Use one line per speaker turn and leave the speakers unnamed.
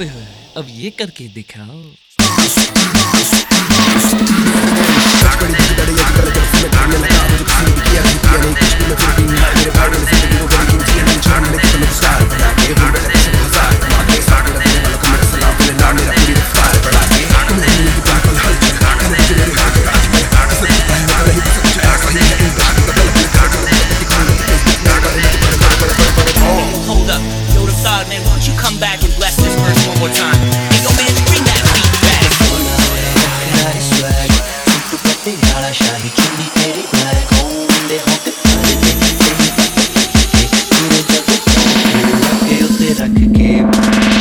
अब ये करके दिखाओ
मुझे खाने
からシャヒ中に蹴り慣れ込んでほてまでできてくれた。ことだけ寄せだけてーム